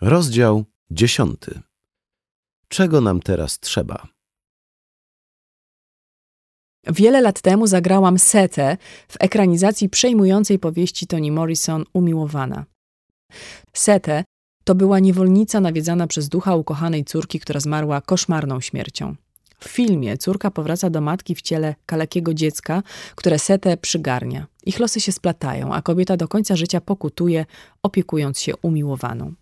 Rozdział dziesiąty. Czego nam teraz trzeba? Wiele lat temu zagrałam Setę w ekranizacji przejmującej powieści Toni Morrison Umiłowana. Setę to była niewolnica nawiedzana przez ducha ukochanej córki, która zmarła koszmarną śmiercią. W filmie córka powraca do matki w ciele kalekiego dziecka, które Setę przygarnia. Ich losy się splatają, a kobieta do końca życia pokutuje, opiekując się umiłowaną.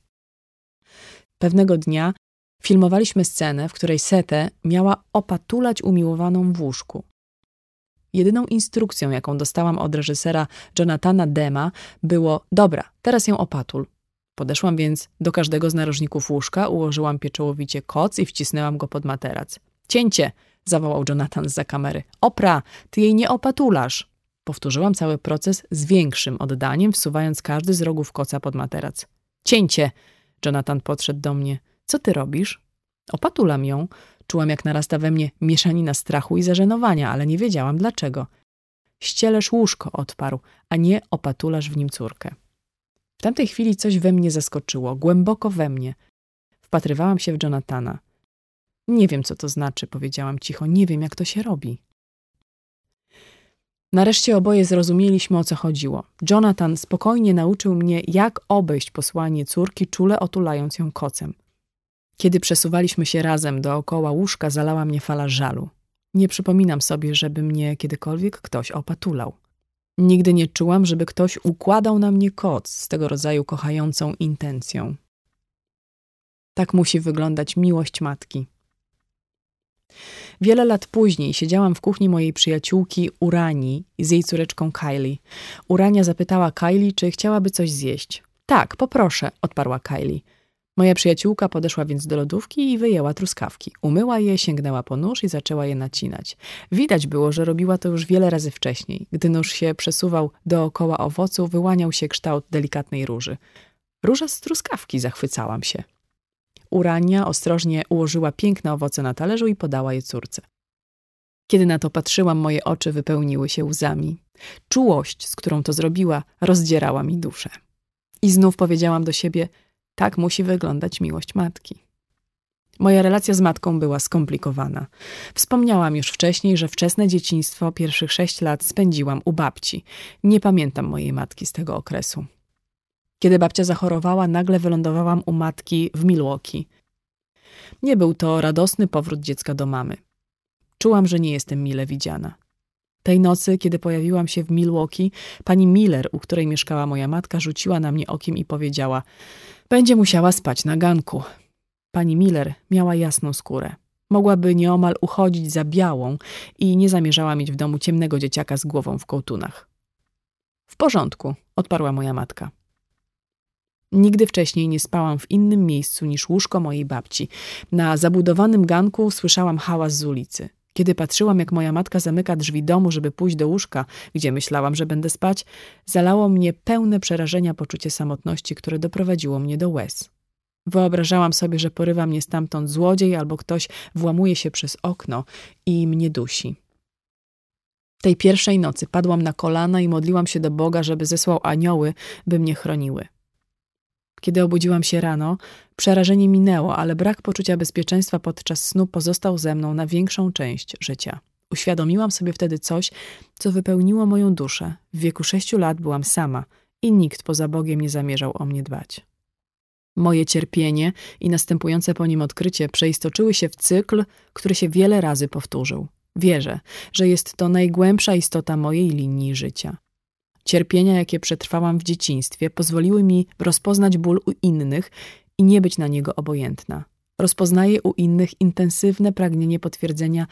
Pewnego dnia filmowaliśmy scenę, w której Setę miała opatulać umiłowaną w łóżku. Jedyną instrukcją, jaką dostałam od reżysera Jonathana Dema, było: Dobra, teraz ją opatul. Podeszłam więc do każdego z narożników łóżka, ułożyłam pieczołowicie koc i wcisnęłam go pod materac. Cięcie! zawołał Jonathan za kamery. Opra, ty jej nie opatulasz! Powtórzyłam cały proces z większym oddaniem, wsuwając każdy z rogów koca pod materac. Cięcie! Jonathan podszedł do mnie. Co ty robisz? Opatulam ją. Czułam, jak narasta we mnie mieszanina strachu i zażenowania, ale nie wiedziałam dlaczego. Ścielesz łóżko, odparł, a nie opatulasz w nim córkę. W tamtej chwili coś we mnie zaskoczyło, głęboko we mnie. Wpatrywałam się w Jonathana. Nie wiem, co to znaczy, powiedziałam cicho, nie wiem, jak to się robi. Nareszcie oboje zrozumieliśmy, o co chodziło. Jonathan spokojnie nauczył mnie, jak obejść posłanie córki, czule otulając ją kocem. Kiedy przesuwaliśmy się razem dookoła łóżka, zalała mnie fala żalu. Nie przypominam sobie, żeby mnie kiedykolwiek ktoś opatulał. Nigdy nie czułam, żeby ktoś układał na mnie koc z tego rodzaju kochającą intencją. Tak musi wyglądać miłość matki. Wiele lat później siedziałam w kuchni mojej przyjaciółki Urani z jej córeczką Kylie. Urania zapytała Kylie, czy chciałaby coś zjeść. Tak, poproszę, odparła Kylie. Moja przyjaciółka podeszła więc do lodówki i wyjęła truskawki. Umyła je, sięgnęła po nóż i zaczęła je nacinać. Widać było, że robiła to już wiele razy wcześniej. Gdy nóż się przesuwał dookoła owocu, wyłaniał się kształt delikatnej róży. Róża z truskawki, zachwycałam się. Urania ostrożnie ułożyła piękne owoce na talerzu i podała je córce. Kiedy na to patrzyłam, moje oczy wypełniły się łzami. Czułość, z którą to zrobiła, rozdzierała mi duszę. I znów powiedziałam do siebie, tak musi wyglądać miłość matki. Moja relacja z matką była skomplikowana. Wspomniałam już wcześniej, że wczesne dzieciństwo, pierwszych sześć lat spędziłam u babci. Nie pamiętam mojej matki z tego okresu. Kiedy babcia zachorowała, nagle wylądowałam u matki w Milwaukee. Nie był to radosny powrót dziecka do mamy. Czułam, że nie jestem mile widziana. Tej nocy, kiedy pojawiłam się w Milwaukee, pani Miller, u której mieszkała moja matka, rzuciła na mnie okiem i powiedziała: Będzie musiała spać na ganku. Pani Miller miała jasną skórę. Mogłaby nieomal uchodzić za białą i nie zamierzała mieć w domu ciemnego dzieciaka z głową w kołtunach. W porządku, odparła moja matka. Nigdy wcześniej nie spałam w innym miejscu niż łóżko mojej babci. Na zabudowanym ganku słyszałam hałas z ulicy. Kiedy patrzyłam, jak moja matka zamyka drzwi domu, żeby pójść do łóżka, gdzie myślałam, że będę spać, zalało mnie pełne przerażenia poczucie samotności, które doprowadziło mnie do łez. Wyobrażałam sobie, że porywa mnie stamtąd złodziej albo ktoś włamuje się przez okno i mnie dusi. Tej pierwszej nocy padłam na kolana i modliłam się do Boga, żeby zesłał anioły, by mnie chroniły. Kiedy obudziłam się rano, przerażenie minęło, ale brak poczucia bezpieczeństwa podczas snu pozostał ze mną na większą część życia. Uświadomiłam sobie wtedy coś, co wypełniło moją duszę. W wieku sześciu lat byłam sama i nikt poza Bogiem nie zamierzał o mnie dbać. Moje cierpienie i następujące po nim odkrycie przeistoczyły się w cykl, który się wiele razy powtórzył. Wierzę, że jest to najgłębsza istota mojej linii życia. Cierpienia, jakie przetrwałam w dzieciństwie, pozwoliły mi rozpoznać ból u innych i nie być na niego obojętna. Rozpoznaję u innych intensywne pragnienie potwierdzenia,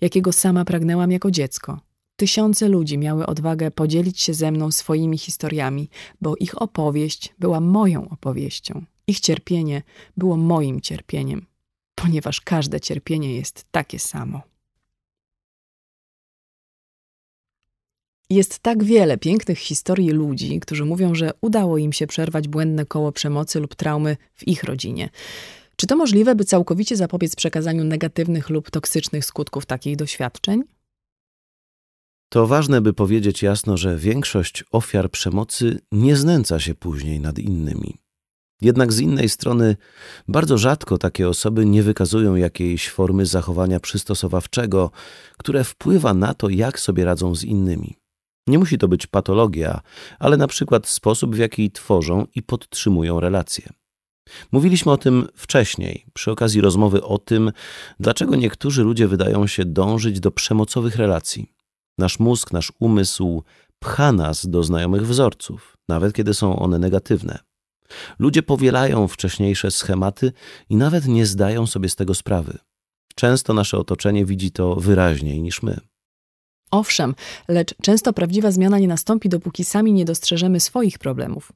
jakiego sama pragnęłam jako dziecko. Tysiące ludzi miały odwagę podzielić się ze mną swoimi historiami, bo ich opowieść była moją opowieścią. Ich cierpienie było moim cierpieniem, ponieważ każde cierpienie jest takie samo. Jest tak wiele pięknych historii ludzi, którzy mówią, że udało im się przerwać błędne koło przemocy lub traumy w ich rodzinie. Czy to możliwe, by całkowicie zapobiec przekazaniu negatywnych lub toksycznych skutków takich doświadczeń? To ważne, by powiedzieć jasno, że większość ofiar przemocy nie znęca się później nad innymi. Jednak z innej strony, bardzo rzadko takie osoby nie wykazują jakiejś formy zachowania przystosowawczego, które wpływa na to, jak sobie radzą z innymi. Nie musi to być patologia, ale na przykład sposób, w jaki tworzą i podtrzymują relacje. Mówiliśmy o tym wcześniej, przy okazji rozmowy o tym, dlaczego niektórzy ludzie wydają się dążyć do przemocowych relacji. Nasz mózg, nasz umysł pcha nas do znajomych wzorców, nawet kiedy są one negatywne. Ludzie powielają wcześniejsze schematy i nawet nie zdają sobie z tego sprawy. Często nasze otoczenie widzi to wyraźniej niż my. Owszem, lecz często prawdziwa zmiana nie nastąpi, dopóki sami nie dostrzeżemy swoich problemów.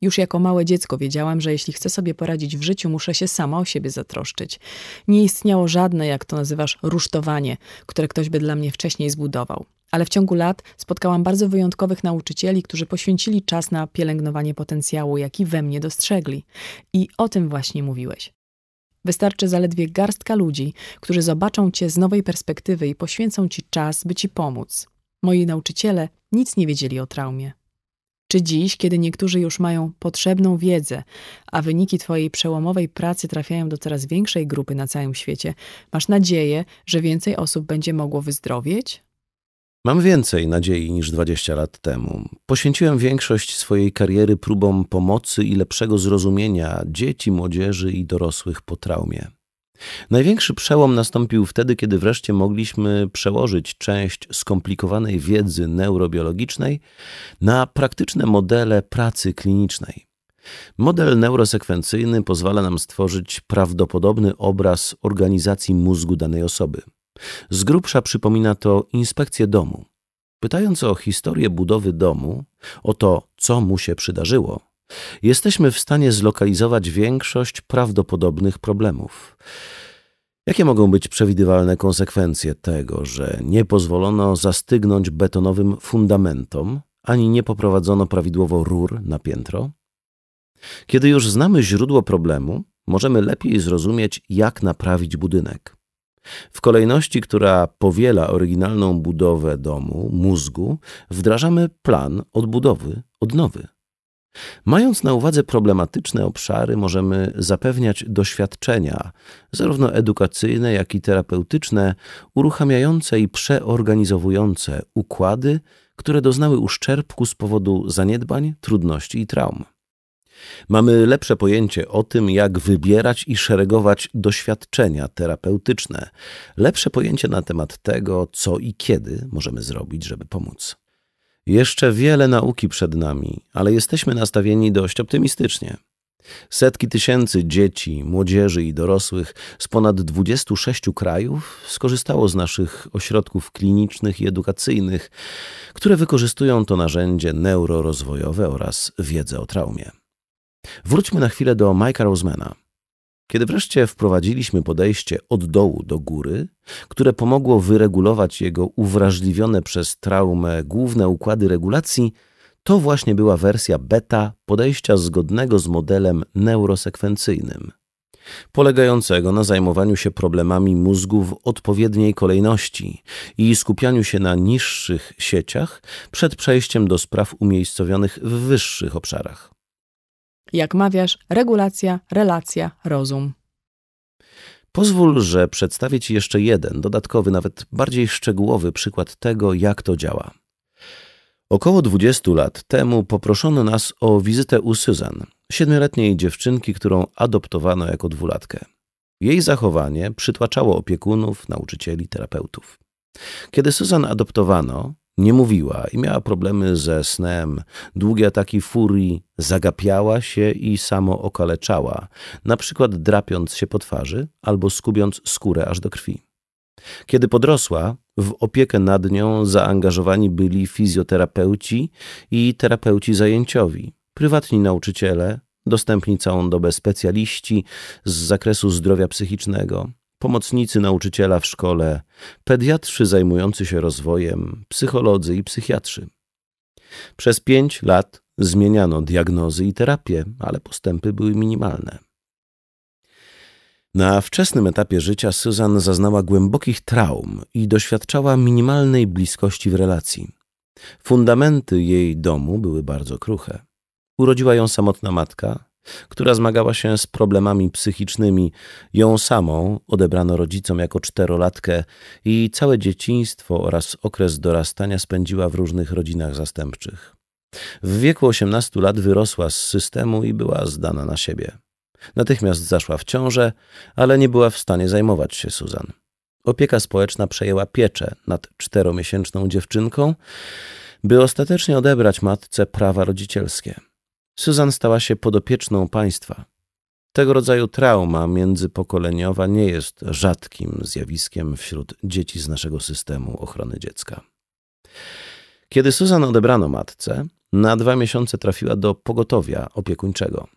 Już jako małe dziecko wiedziałam, że jeśli chcę sobie poradzić w życiu, muszę się sama o siebie zatroszczyć. Nie istniało żadne, jak to nazywasz, rusztowanie, które ktoś by dla mnie wcześniej zbudował. Ale w ciągu lat spotkałam bardzo wyjątkowych nauczycieli, którzy poświęcili czas na pielęgnowanie potencjału, jaki we mnie dostrzegli. I o tym właśnie mówiłeś. Wystarczy zaledwie garstka ludzi, którzy zobaczą cię z nowej perspektywy i poświęcą ci czas, by ci pomóc. Moi nauczyciele nic nie wiedzieli o traumie. Czy dziś, kiedy niektórzy już mają potrzebną wiedzę, a wyniki Twojej przełomowej pracy trafiają do coraz większej grupy na całym świecie, masz nadzieję, że więcej osób będzie mogło wyzdrowieć? Mam więcej nadziei niż 20 lat temu. Poświęciłem większość swojej kariery próbom pomocy i lepszego zrozumienia dzieci, młodzieży i dorosłych po traumie. Największy przełom nastąpił wtedy, kiedy wreszcie mogliśmy przełożyć część skomplikowanej wiedzy neurobiologicznej na praktyczne modele pracy klinicznej. Model neurosekwencyjny pozwala nam stworzyć prawdopodobny obraz organizacji mózgu danej osoby. Z grubsza przypomina to inspekcję domu. Pytając o historię budowy domu, o to, co mu się przydarzyło, jesteśmy w stanie zlokalizować większość prawdopodobnych problemów. Jakie mogą być przewidywalne konsekwencje tego, że nie pozwolono zastygnąć betonowym fundamentom, ani nie poprowadzono prawidłowo rur na piętro? Kiedy już znamy źródło problemu, możemy lepiej zrozumieć, jak naprawić budynek. W kolejności, która powiela oryginalną budowę domu, mózgu, wdrażamy plan odbudowy, odnowy. Mając na uwadze problematyczne obszary, możemy zapewniać doświadczenia, zarówno edukacyjne, jak i terapeutyczne, uruchamiające i przeorganizowujące układy, które doznały uszczerbku z powodu zaniedbań, trudności i traum. Mamy lepsze pojęcie o tym, jak wybierać i szeregować doświadczenia terapeutyczne, lepsze pojęcie na temat tego, co i kiedy możemy zrobić, żeby pomóc. Jeszcze wiele nauki przed nami, ale jesteśmy nastawieni dość optymistycznie. Setki tysięcy dzieci, młodzieży i dorosłych z ponad 26 krajów skorzystało z naszych ośrodków klinicznych i edukacyjnych, które wykorzystują to narzędzie neurorozwojowe oraz wiedzę o traumie. Wróćmy na chwilę do Mike'a Rosemana. Kiedy wreszcie wprowadziliśmy podejście od dołu do góry, które pomogło wyregulować jego uwrażliwione przez traumę główne układy regulacji, to właśnie była wersja beta podejścia zgodnego z modelem neurosekwencyjnym, polegającego na zajmowaniu się problemami mózgu w odpowiedniej kolejności i skupianiu się na niższych sieciach przed przejściem do spraw umiejscowionych w wyższych obszarach. Jak mawiasz, regulacja, relacja, rozum. Pozwól, że przedstawię Ci jeszcze jeden, dodatkowy, nawet bardziej szczegółowy przykład tego, jak to działa. Około 20 lat temu poproszono nas o wizytę u Susan, siedmioletniej dziewczynki, którą adoptowano jako dwulatkę. Jej zachowanie przytłaczało opiekunów, nauczycieli, terapeutów. Kiedy Susan adoptowano, nie mówiła i miała problemy ze snem, długie ataki furii, zagapiała się i samo okaleczała, na przykład drapiąc się po twarzy albo skubiąc skórę aż do krwi. Kiedy podrosła, w opiekę nad nią zaangażowani byli fizjoterapeuci i terapeuci zajęciowi, prywatni nauczyciele, dostępni całą dobę specjaliści z zakresu zdrowia psychicznego, pomocnicy nauczyciela w szkole, pediatrzy zajmujący się rozwojem, psycholodzy i psychiatrzy. Przez pięć lat zmieniano diagnozy i terapię, ale postępy były minimalne. Na wczesnym etapie życia Susan zaznała głębokich traum i doświadczała minimalnej bliskości w relacji. Fundamenty jej domu były bardzo kruche. Urodziła ją samotna matka, która zmagała się z problemami psychicznymi. Ją samą odebrano rodzicom jako czterolatkę i całe dzieciństwo oraz okres dorastania spędziła w różnych rodzinach zastępczych. W wieku 18 lat wyrosła z systemu i była zdana na siebie. Natychmiast zaszła w ciążę, ale nie była w stanie zajmować się Suzan. Opieka społeczna przejęła pieczę nad czteromiesięczną dziewczynką, by ostatecznie odebrać matce prawa rodzicielskie. Susan stała się podopieczną państwa. Tego rodzaju trauma międzypokoleniowa nie jest rzadkim zjawiskiem wśród dzieci z naszego systemu ochrony dziecka. Kiedy Susan odebrano matce, na dwa miesiące trafiła do pogotowia opiekuńczego.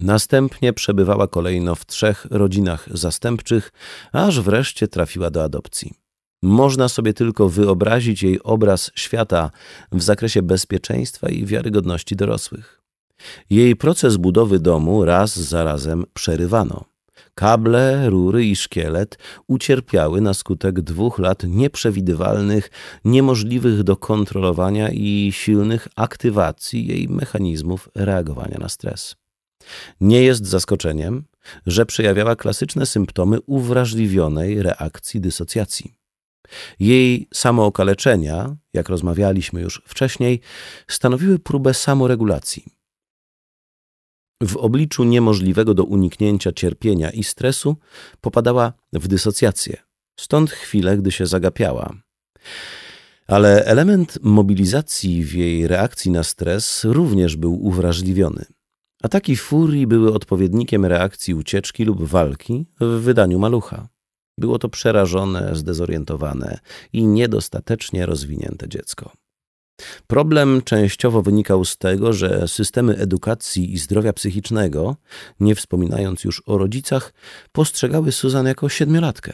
Następnie przebywała kolejno w trzech rodzinach zastępczych, aż wreszcie trafiła do adopcji. Można sobie tylko wyobrazić jej obraz świata w zakresie bezpieczeństwa i wiarygodności dorosłych. Jej proces budowy domu raz za razem przerywano. Kable, rury i szkielet ucierpiały na skutek dwóch lat nieprzewidywalnych, niemożliwych do kontrolowania i silnych aktywacji jej mechanizmów reagowania na stres. Nie jest zaskoczeniem, że przejawiała klasyczne symptomy uwrażliwionej reakcji dysocjacji. Jej samookaleczenia, jak rozmawialiśmy już wcześniej, stanowiły próbę samoregulacji. W obliczu niemożliwego do uniknięcia cierpienia i stresu popadała w dysocjację, stąd chwilę, gdy się zagapiała. Ale element mobilizacji w jej reakcji na stres również był uwrażliwiony. Ataki furii były odpowiednikiem reakcji ucieczki lub walki w wydaniu malucha. Było to przerażone, zdezorientowane i niedostatecznie rozwinięte dziecko. Problem częściowo wynikał z tego, że systemy edukacji i zdrowia psychicznego, nie wspominając już o rodzicach, postrzegały Suzan jako siedmiolatkę.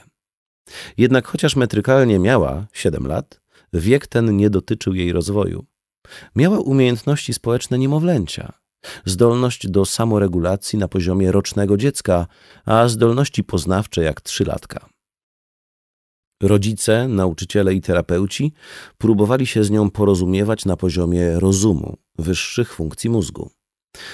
Jednak chociaż metrykalnie miała siedem lat, wiek ten nie dotyczył jej rozwoju. Miała umiejętności społeczne niemowlęcia, zdolność do samoregulacji na poziomie rocznego dziecka, a zdolności poznawcze jak trzylatka. Rodzice, nauczyciele i terapeuci próbowali się z nią porozumiewać na poziomie rozumu, wyższych funkcji mózgu.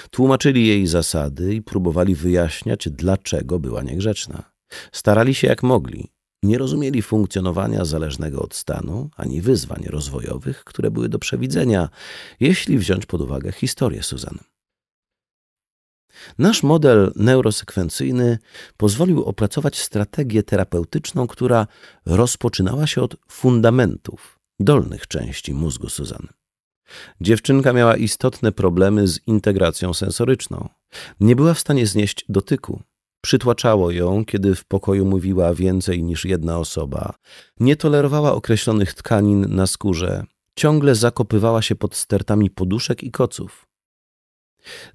Tłumaczyli jej zasady i próbowali wyjaśniać, dlaczego była niegrzeczna. Starali się jak mogli. Nie rozumieli funkcjonowania zależnego od stanu ani wyzwań rozwojowych, które były do przewidzenia, jeśli wziąć pod uwagę historię Suzanne. Nasz model neurosekwencyjny pozwolił opracować strategię terapeutyczną, która rozpoczynała się od fundamentów, dolnych części mózgu Suzanny. Dziewczynka miała istotne problemy z integracją sensoryczną. Nie była w stanie znieść dotyku. Przytłaczało ją, kiedy w pokoju mówiła więcej niż jedna osoba. Nie tolerowała określonych tkanin na skórze. Ciągle zakopywała się pod stertami poduszek i koców.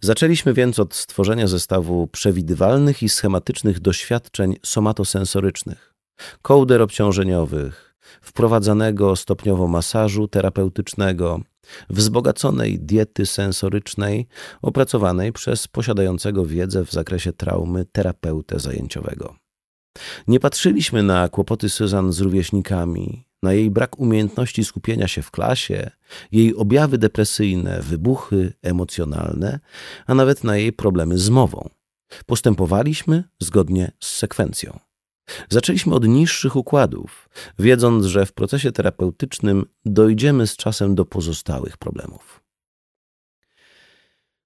Zaczęliśmy więc od stworzenia zestawu przewidywalnych i schematycznych doświadczeń somatosensorycznych, kołder obciążeniowych, wprowadzanego stopniowo masażu terapeutycznego, wzbogaconej diety sensorycznej opracowanej przez posiadającego wiedzę w zakresie traumy terapeutę zajęciowego. Nie patrzyliśmy na kłopoty Suzan z rówieśnikami, na jej brak umiejętności skupienia się w klasie, jej objawy depresyjne, wybuchy emocjonalne, a nawet na jej problemy z mową. Postępowaliśmy zgodnie z sekwencją. Zaczęliśmy od niższych układów, wiedząc, że w procesie terapeutycznym dojdziemy z czasem do pozostałych problemów.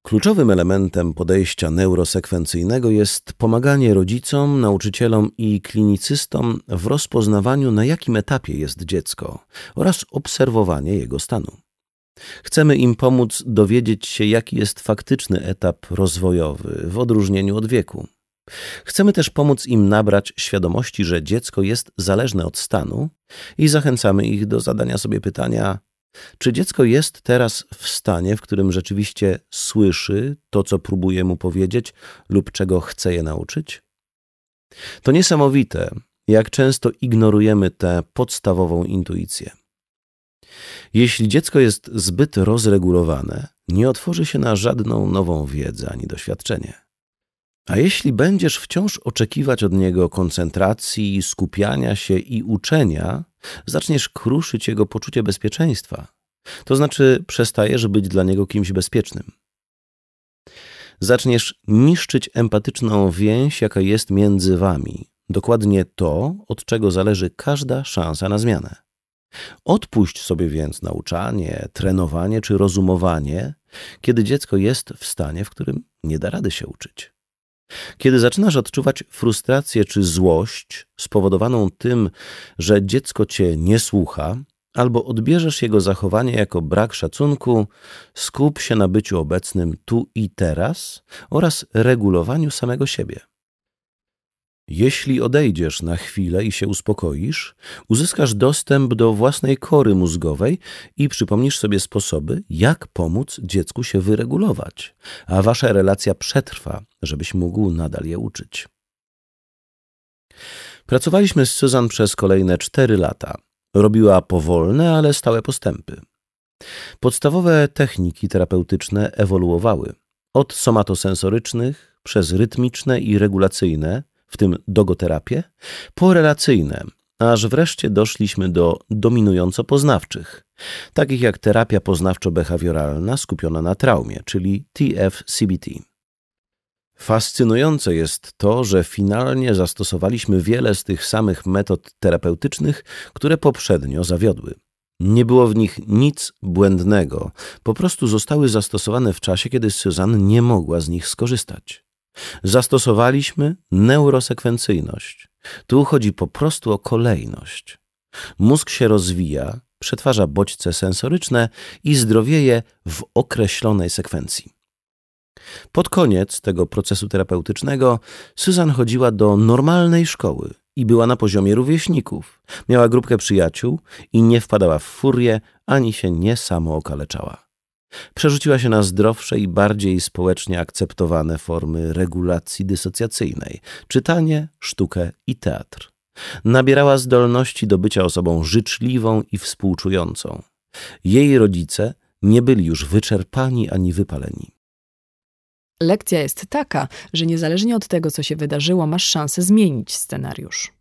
Kluczowym elementem podejścia neurosekwencyjnego jest pomaganie rodzicom, nauczycielom i klinicystom w rozpoznawaniu, na jakim etapie jest dziecko oraz obserwowanie jego stanu. Chcemy im pomóc dowiedzieć się, jaki jest faktyczny etap rozwojowy w odróżnieniu od wieku. Chcemy też pomóc im nabrać świadomości, że dziecko jest zależne od stanu i zachęcamy ich do zadania sobie pytania, czy dziecko jest teraz w stanie, w którym rzeczywiście słyszy to, co próbuje mu powiedzieć lub czego chce je nauczyć? To niesamowite, jak często ignorujemy tę podstawową intuicję. Jeśli dziecko jest zbyt rozregulowane, nie otworzy się na żadną nową wiedzę ani doświadczenie. A jeśli będziesz wciąż oczekiwać od niego koncentracji, skupiania się i uczenia, zaczniesz kruszyć jego poczucie bezpieczeństwa. To znaczy, przestajesz być dla niego kimś bezpiecznym. zaczniesz niszczyć empatyczną więź, jaka jest między wami. Dokładnie to, od czego zależy każda szansa na zmianę. Odpuść sobie więc nauczanie, trenowanie czy rozumowanie, kiedy dziecko jest w stanie, w którym nie da rady się uczyć. Kiedy zaczynasz odczuwać frustrację czy złość spowodowaną tym, że dziecko cię nie słucha, albo odbierzesz jego zachowanie jako brak szacunku, skup się na byciu obecnym tu i teraz oraz regulowaniu samego siebie. Jeśli odejdziesz na chwilę i się uspokoisz, uzyskasz dostęp do własnej kory mózgowej i przypomnisz sobie sposoby, jak pomóc dziecku się wyregulować, a wasza relacja przetrwa, żebyś mógł nadal je uczyć. Pracowaliśmy z Susan przez kolejne cztery lata. Robiła powolne, ale stałe postępy. Podstawowe techniki terapeutyczne ewoluowały od somatosensorycznych przez rytmiczne i regulacyjne, w tym dogoterapię, po relacyjne, aż wreszcie doszliśmy do dominująco poznawczych, takich jak terapia poznawczo-behawioralna skupiona na traumie, czyli TF-CBT. Fascynujące jest to, że finalnie zastosowaliśmy wiele z tych samych metod terapeutycznych, które poprzednio zawiodły. Nie było w nich nic błędnego, po prostu zostały zastosowane w czasie, kiedy Suzanne nie mogła z nich skorzystać. Zastosowaliśmy neurosekwencyjność. Tu chodzi po prostu o kolejność. Mózg się rozwija, przetwarza bodźce sensoryczne i zdrowieje w określonej sekwencji. Pod koniec tego procesu terapeutycznego Susan chodziła do normalnej szkoły i była na poziomie rówieśników. Miała grupkę przyjaciół i nie wpadała w furię ani się nie samookaleczała. Przerzuciła się na zdrowsze i bardziej społecznie akceptowane formy regulacji dysocjacyjnej czytanie, sztukę i teatr. Nabierała zdolności do bycia osobą życzliwą i współczującą. Jej rodzice nie byli już wyczerpani ani wypaleni. Lekcja jest taka, że niezależnie od tego, co się wydarzyło, masz szansę zmienić scenariusz.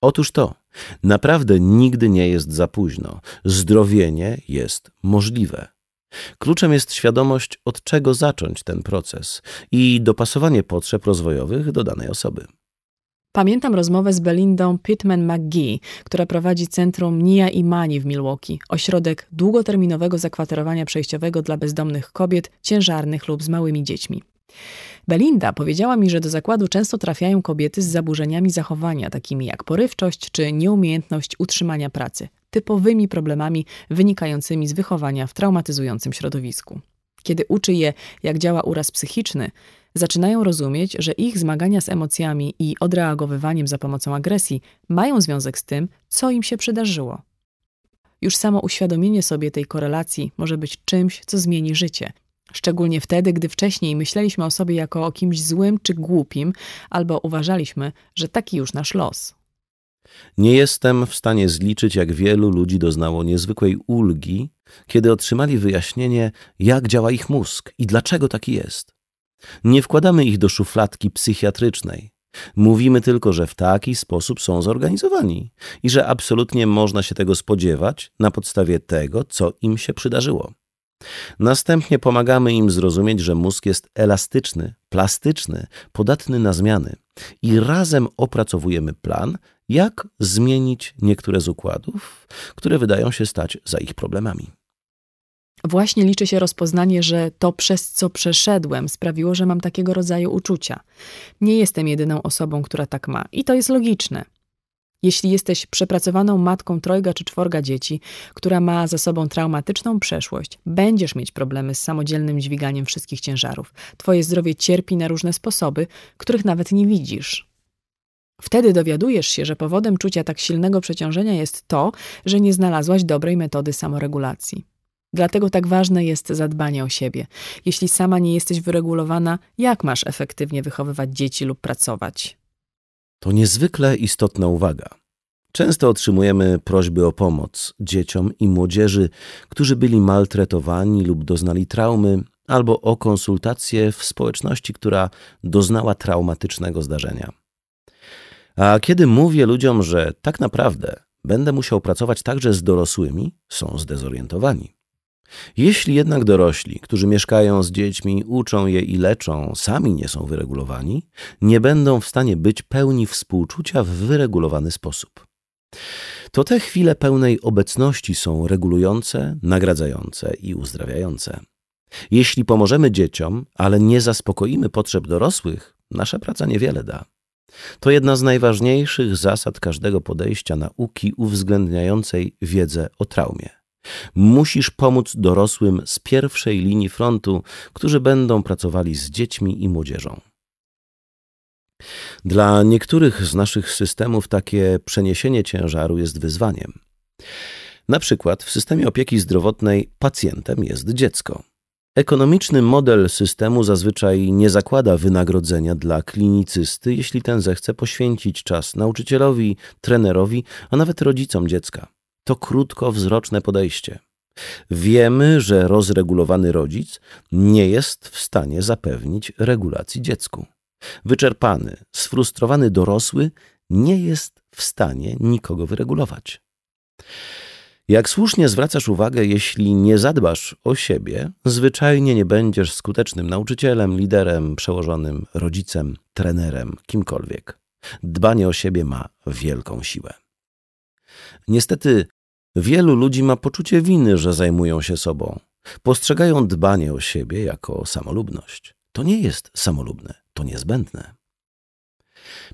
Otóż to, naprawdę nigdy nie jest za późno. Zdrowienie jest możliwe. Kluczem jest świadomość, od czego zacząć ten proces i dopasowanie potrzeb rozwojowych do danej osoby. Pamiętam rozmowę z Belindą Pittman McGee, która prowadzi Centrum Nia Imani w Milwaukee, ośrodek długoterminowego zakwaterowania przejściowego dla bezdomnych kobiet, ciężarnych lub z małymi dziećmi. Belinda powiedziała mi, że do zakładu często trafiają kobiety z zaburzeniami zachowania, takimi jak porywczość czy nieumiejętność utrzymania pracy, typowymi problemami wynikającymi z wychowania w traumatyzującym środowisku. Kiedy uczy je, jak działa uraz psychiczny, zaczynają rozumieć, że ich zmagania z emocjami i odreagowywaniem za pomocą agresji mają związek z tym, co im się przydarzyło. Już samo uświadomienie sobie tej korelacji może być czymś, co zmieni życie. Szczególnie wtedy, gdy wcześniej myśleliśmy o sobie jako o kimś złym czy głupim, albo uważaliśmy, że taki już nasz los. Nie jestem w stanie zliczyć, jak wielu ludzi doznało niezwykłej ulgi, kiedy otrzymali wyjaśnienie, jak działa ich mózg i dlaczego taki jest. Nie wkładamy ich do szufladki psychiatrycznej. Mówimy tylko, że w taki sposób są zorganizowani i że absolutnie można się tego spodziewać na podstawie tego, co im się przydarzyło. Następnie pomagamy im zrozumieć, że mózg jest elastyczny, plastyczny, podatny na zmiany i razem opracowujemy plan, jak zmienić niektóre z układów, które wydają się stać za ich problemami. Właśnie liczy się rozpoznanie, że to przez co przeszedłem sprawiło, że mam takiego rodzaju uczucia. Nie jestem jedyną osobą, która tak ma i to jest logiczne. Jeśli jesteś przepracowaną matką trojga czy czworga dzieci, która ma za sobą traumatyczną przeszłość, będziesz mieć problemy z samodzielnym dźwiganiem wszystkich ciężarów. Twoje zdrowie cierpi na różne sposoby, których nawet nie widzisz. Wtedy dowiadujesz się, że powodem czucia tak silnego przeciążenia jest to, że nie znalazłaś dobrej metody samoregulacji. Dlatego tak ważne jest zadbanie o siebie. Jeśli sama nie jesteś wyregulowana, jak masz efektywnie wychowywać dzieci lub pracować? To niezwykle istotna uwaga. Często otrzymujemy prośby o pomoc dzieciom i młodzieży, którzy byli maltretowani lub doznali traumy, albo o konsultacje w społeczności, która doznała traumatycznego zdarzenia. A kiedy mówię ludziom, że tak naprawdę będę musiał pracować także z dorosłymi, są zdezorientowani. Jeśli jednak dorośli, którzy mieszkają z dziećmi, uczą je i leczą, sami nie są wyregulowani, nie będą w stanie być pełni współczucia w wyregulowany sposób. To te chwile pełnej obecności są regulujące, nagradzające i uzdrawiające. Jeśli pomożemy dzieciom, ale nie zaspokoimy potrzeb dorosłych, nasza praca niewiele da. To jedna z najważniejszych zasad każdego podejścia nauki uwzględniającej wiedzę o traumie. Musisz pomóc dorosłym z pierwszej linii frontu, którzy będą pracowali z dziećmi i młodzieżą. Dla niektórych z naszych systemów takie przeniesienie ciężaru jest wyzwaniem. Na przykład w systemie opieki zdrowotnej pacjentem jest dziecko. Ekonomiczny model systemu zazwyczaj nie zakłada wynagrodzenia dla klinicysty, jeśli ten zechce poświęcić czas nauczycielowi, trenerowi, a nawet rodzicom dziecka. To krótkowzroczne podejście. Wiemy, że rozregulowany rodzic nie jest w stanie zapewnić regulacji dziecku. Wyczerpany, sfrustrowany dorosły nie jest w stanie nikogo wyregulować. Jak słusznie zwracasz uwagę, jeśli nie zadbasz o siebie, zwyczajnie nie będziesz skutecznym nauczycielem, liderem, przełożonym, rodzicem, trenerem, kimkolwiek. Dbanie o siebie ma wielką siłę. Niestety, wielu ludzi ma poczucie winy, że zajmują się sobą. Postrzegają dbanie o siebie jako samolubność. To nie jest samolubne, to niezbędne.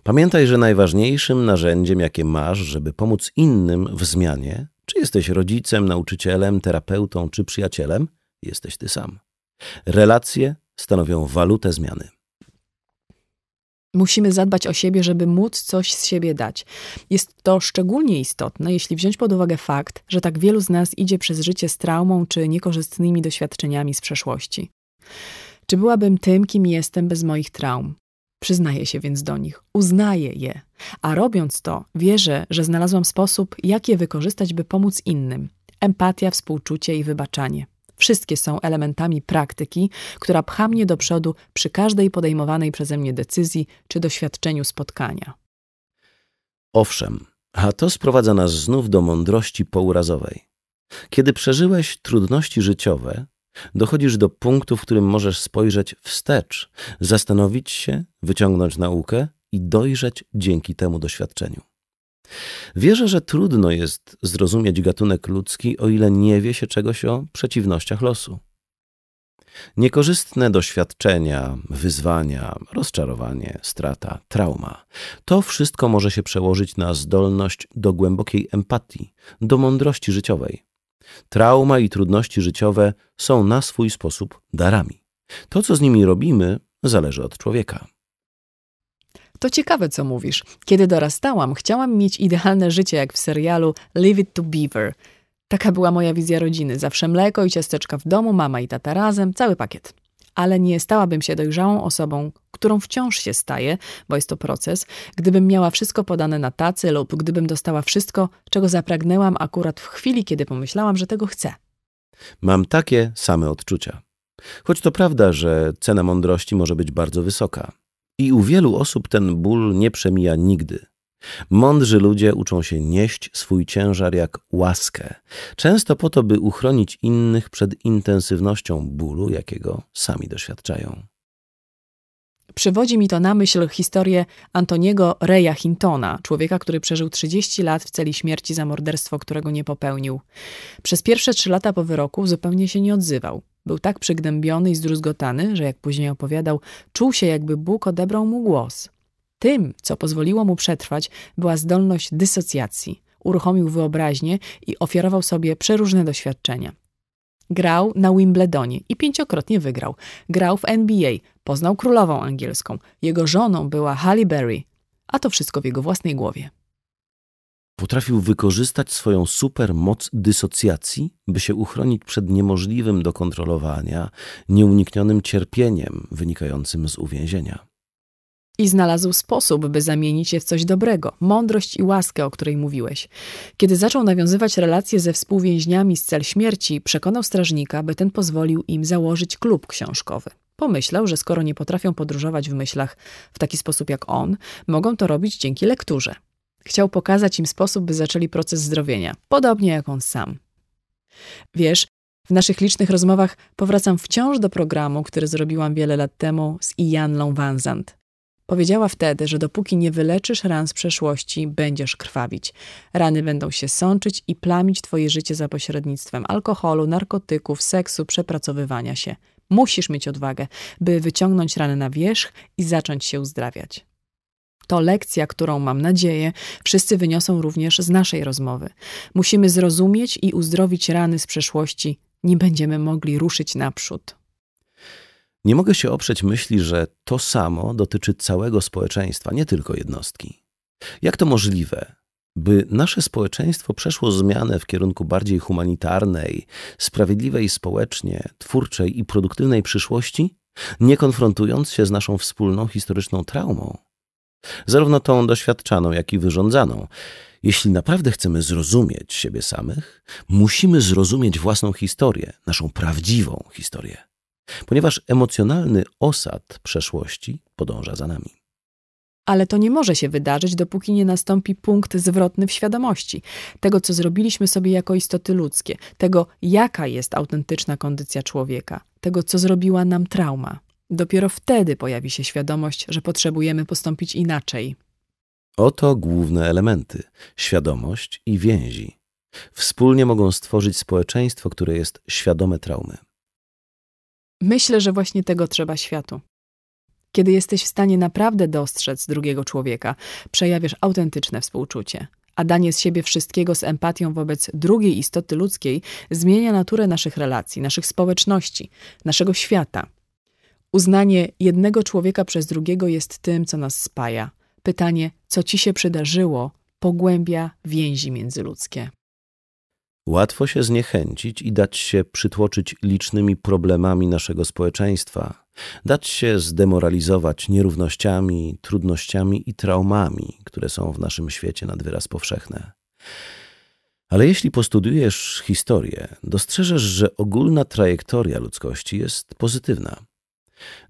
Pamiętaj, że najważniejszym narzędziem, jakie masz, żeby pomóc innym w zmianie, czy jesteś rodzicem, nauczycielem, terapeutą czy przyjacielem, jesteś ty sam. Relacje stanowią walutę zmiany. Musimy zadbać o siebie, żeby móc coś z siebie dać. Jest to szczególnie istotne, jeśli wziąć pod uwagę fakt, że tak wielu z nas idzie przez życie z traumą czy niekorzystnymi doświadczeniami z przeszłości. Czy byłabym tym, kim jestem bez moich traum? Przyznaję się więc do nich, uznaję je, a robiąc to, wierzę, że znalazłam sposób, jak je wykorzystać, by pomóc innym. Empatia, współczucie i wybaczanie. Wszystkie są elementami praktyki, która pcha mnie do przodu przy każdej podejmowanej przeze mnie decyzji czy doświadczeniu spotkania. Owszem, a to sprowadza nas znów do mądrości pourazowej. Kiedy przeżyłeś trudności życiowe, dochodzisz do punktu, w którym możesz spojrzeć wstecz, zastanowić się, wyciągnąć naukę i dojrzeć dzięki temu doświadczeniu. Wierzę, że trudno jest zrozumieć gatunek ludzki, o ile nie wie się czegoś o przeciwnościach losu. Niekorzystne doświadczenia, wyzwania, rozczarowanie, strata, trauma to wszystko może się przełożyć na zdolność do głębokiej empatii, do mądrości życiowej. Trauma i trudności życiowe są na swój sposób darami. To, co z nimi robimy, zależy od człowieka. To ciekawe, co mówisz. Kiedy dorastałam, chciałam mieć idealne życie, jak w serialu Leave It to Beaver. Taka była moja wizja rodziny. Zawsze mleko i ciasteczka w domu, mama i tata razem, cały pakiet. Ale nie stałabym się dojrzałą osobą, którą wciąż się staję, bo jest to proces, gdybym miała wszystko podane na tacy lub gdybym dostała wszystko, czego zapragnęłam akurat w chwili, kiedy pomyślałam, że tego chcę. Mam takie same odczucia. Choć to prawda, że cena mądrości może być bardzo wysoka. I u wielu osób ten ból nie przemija nigdy. Mądrzy ludzie uczą się nieść swój ciężar jak łaskę, często po to, by uchronić innych przed intensywnością bólu, jakiego sami doświadczają. Przywodzi mi to na myśl historię Antoniego Reya Hintona, człowieka, który przeżył 30 lat w celi śmierci za morderstwo, którego nie popełnił. Przez pierwsze trzy lata po wyroku zupełnie się nie odzywał. Był tak przygnębiony i zdruzgotany, że jak później opowiadał, czuł się jakby Bóg odebrał mu głos. Tym, co pozwoliło mu przetrwać, była zdolność dysocjacji. Uruchomił wyobraźnię i ofiarował sobie przeróżne doświadczenia. Grał na Wimbledonie i pięciokrotnie wygrał. Grał w NBA, poznał królową angielską. Jego żoną była Halle Berry, a to wszystko w jego własnej głowie. Potrafił wykorzystać swoją supermoc dysocjacji, by się uchronić przed niemożliwym do kontrolowania, nieuniknionym cierpieniem wynikającym z uwięzienia. I znalazł sposób, by zamienić je w coś dobrego, mądrość i łaskę, o której mówiłeś. Kiedy zaczął nawiązywać relacje ze współwięźniami z cel śmierci, przekonał strażnika, by ten pozwolił im założyć klub książkowy. Pomyślał, że skoro nie potrafią podróżować w myślach w taki sposób jak on, mogą to robić dzięki lekturze. Chciał pokazać im sposób, by zaczęli proces zdrowienia, podobnie jak on sam. Wiesz, W naszych licznych rozmowach powracam wciąż do programu, który zrobiłam wiele lat temu z Ian Van Zandt. Powiedziała wtedy, że dopóki nie wyleczysz ran z przeszłości, będziesz krwawić. Rany będą się sączyć i plamić twoje życie za pośrednictwem alkoholu, narkotyków, seksu, przepracowywania się. Musisz mieć odwagę, by wyciągnąć rany na wierzch i zacząć się uzdrawiać. To lekcja, którą mam nadzieję wszyscy wyniosą również z naszej rozmowy. Musimy zrozumieć i uzdrowić rany z przeszłości, nie będziemy mogli ruszyć naprzód. Nie mogę się oprzeć myśli, że to samo dotyczy całego społeczeństwa, nie tylko jednostki. Jak to możliwe, by nasze społeczeństwo przeszło zmianę w kierunku bardziej humanitarnej, sprawiedliwej społecznie, twórczej i produktywnej przyszłości, nie konfrontując się z naszą wspólną historyczną traumą? Zarówno tą doświadczaną, jak i wyrządzaną. Jeśli naprawdę chcemy zrozumieć siebie samych, musimy zrozumieć własną historię, naszą prawdziwą historię ponieważ emocjonalny osad przeszłości podąża za nami. Ale to nie może się wydarzyć, dopóki nie nastąpi punkt zwrotny w świadomości tego, co zrobiliśmy sobie jako istoty ludzkie, tego, jaka jest autentyczna kondycja człowieka, tego, co zrobiła nam trauma. Dopiero wtedy pojawi się świadomość, że potrzebujemy postąpić inaczej. Oto główne elementy świadomość i więzi. Wspólnie mogą stworzyć społeczeństwo, które jest świadome traumy. Myślę, że właśnie tego trzeba światu. Kiedy jesteś w stanie naprawdę dostrzec drugiego człowieka, przejawiasz autentyczne współczucie. A danie z siebie wszystkiego z empatią wobec drugiej istoty ludzkiej zmienia naturę naszych relacji, naszych społeczności, naszego świata. Uznanie jednego człowieka przez drugiego jest tym, co nas spaja. Pytanie, co ci się przydarzyło, pogłębia więzi międzyludzkie. Łatwo się zniechęcić i dać się przytłoczyć licznymi problemami naszego społeczeństwa, dać się zdemoralizować nierównościami, trudnościami i traumami, które są w naszym świecie nad wyraz powszechne. Ale jeśli postudiujesz historię, dostrzeżesz, że ogólna trajektoria ludzkości jest pozytywna.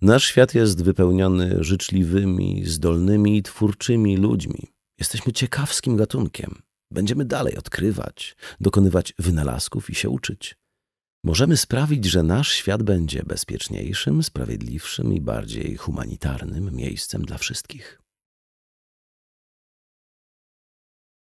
Nasz świat jest wypełniony życzliwymi, zdolnymi i twórczymi ludźmi. Jesteśmy ciekawskim gatunkiem. Będziemy dalej odkrywać, dokonywać wynalazków i się uczyć. Możemy sprawić, że nasz świat będzie bezpieczniejszym, sprawiedliwszym i bardziej humanitarnym miejscem dla wszystkich.